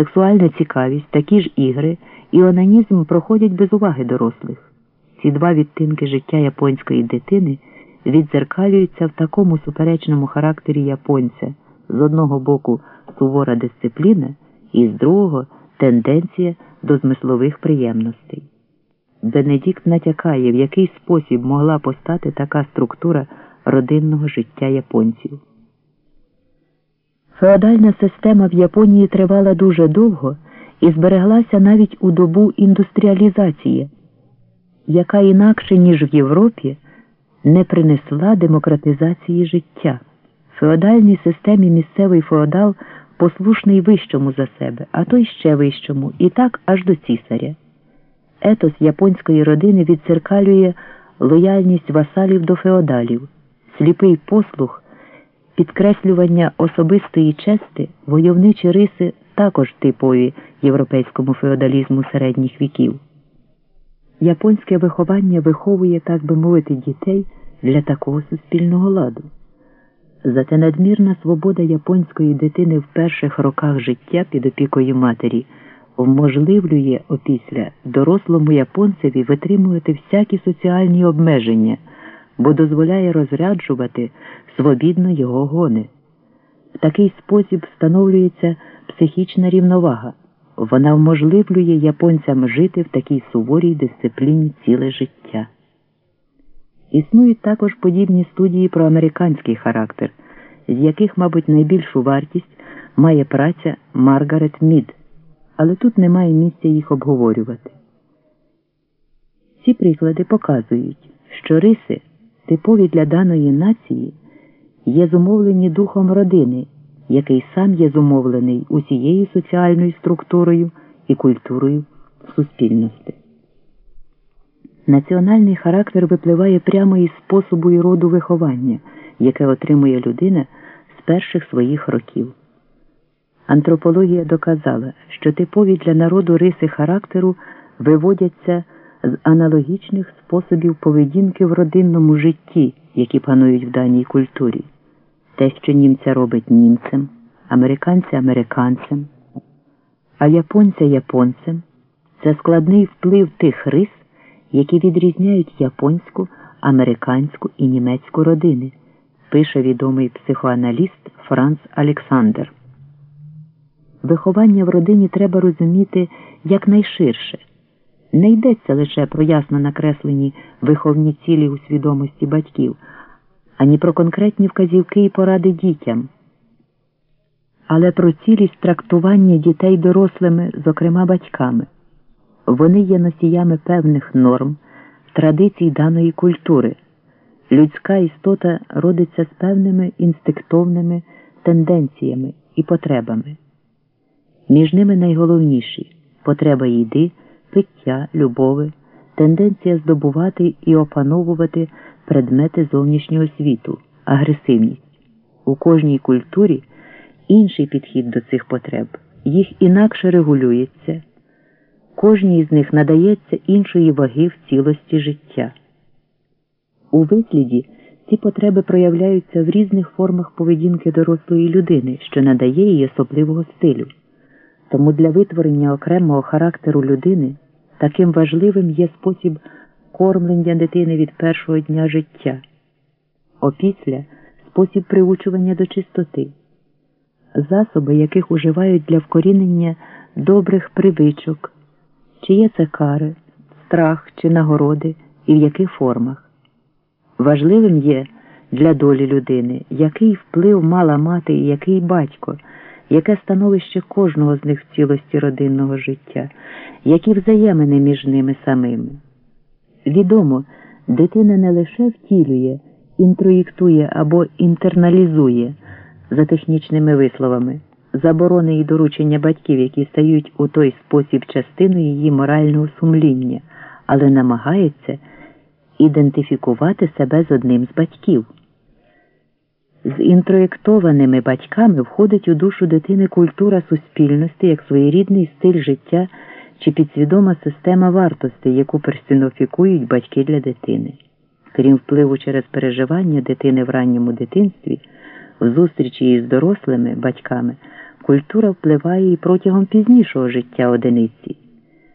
Сексуальна цікавість, такі ж ігри і онанізм проходять без уваги дорослих. Ці два відтинки життя японської дитини відзеркалюються в такому суперечному характері японця з одного боку сувора дисципліна і з другого тенденція до змислових приємностей. Бенедикт натякає, в який спосіб могла постати така структура родинного життя японців. Феодальна система в Японії тривала дуже довго і збереглася навіть у добу індустріалізації, яка інакше, ніж в Європі, не принесла демократизації життя. В феодальній системі місцевий феодал послушний вищому за себе, а то й ще вищому, і так аж до цісаря. Етос японської родини відцеркалює лояльність васалів до феодалів, сліпий послух, підкреслювання особистої чести, войовничі риси також типові європейському феодалізму середніх віків. Японське виховання виховує, так би мовити, дітей для такого суспільного ладу. Зате надмірна свобода японської дитини в перших роках життя під опікою матері вможливлює опісля дорослому японцеві витримувати всякі соціальні обмеження, бо дозволяє розряджувати свобідно його гони. В такий спосіб встановлюється психічна рівновага. Вона вможливлює японцям жити в такій суворій дисципліні ціле життя. Існують також подібні студії про американський характер, з яких, мабуть, найбільшу вартість має праця Маргарет Мід, але тут немає місця їх обговорювати. Ці приклади показують, що риси, типові для даної нації, є зумовлені духом родини, який сам є зумовлений усією соціальною структурою і культурою суспільності. Національний характер випливає прямо із способу і роду виховання, яке отримує людина з перших своїх років. Антропологія доказала, що типові для народу риси характеру виводяться з аналогічних способів поведінки в родинному житті, які панують в даній культурі. Те, що німця робить німцем, американця американцем, а японця японцем це складний вплив тих рис які відрізняють японську, американську і німецьку родини, пише відомий психоаналіст Франц Олександр. Виховання в родині треба розуміти якнайширше. Не йдеться лише про ясно накреслені виховні цілі у свідомості батьків, ані про конкретні вказівки і поради дітям, але про цілість трактування дітей дорослими, зокрема батьками. Вони є носіями певних норм, традицій даної культури. Людська істота родиться з певними інстинктовними тенденціями і потребами. Між ними найголовніші потреба їди, пиття, любови, тенденція здобувати і опановувати предмети зовнішнього світу, агресивність. У кожній культурі інший підхід до цих потреб, їх інакше регулюється. Кожній з них надається іншої ваги в цілості життя. У висліді ці потреби проявляються в різних формах поведінки дорослої людини, що надає їй особливого стилю. Тому для витворення окремого характеру людини таким важливим є спосіб кормлення дитини від першого дня життя, опісля спосіб приучування до чистоти, засоби, яких уживають для вкорінення добрих привичок чи є це кари, страх чи нагороди і в яких формах. Важливим є для долі людини, який вплив мала мати і який батько, яке становище кожного з них в цілості родинного життя, які взаємини між ними самими. Відомо, дитина не лише втілює, інтроєктує або інтерналізує за технічними висловами заборони і доручення батьків, які стають у той спосіб частиною її морального сумління, але намагається ідентифікувати себе з одним з батьків. З інтроєктованими батьками входить у душу дитини культура суспільності як своєрідний стиль життя чи підсвідома система вартостей, яку персоніфікують батьки для дитини. Крім впливу через переживання дитини в ранньому дитинстві, в зустрічі із дорослими батьками культура впливає і протягом пізнішого життя одиниць.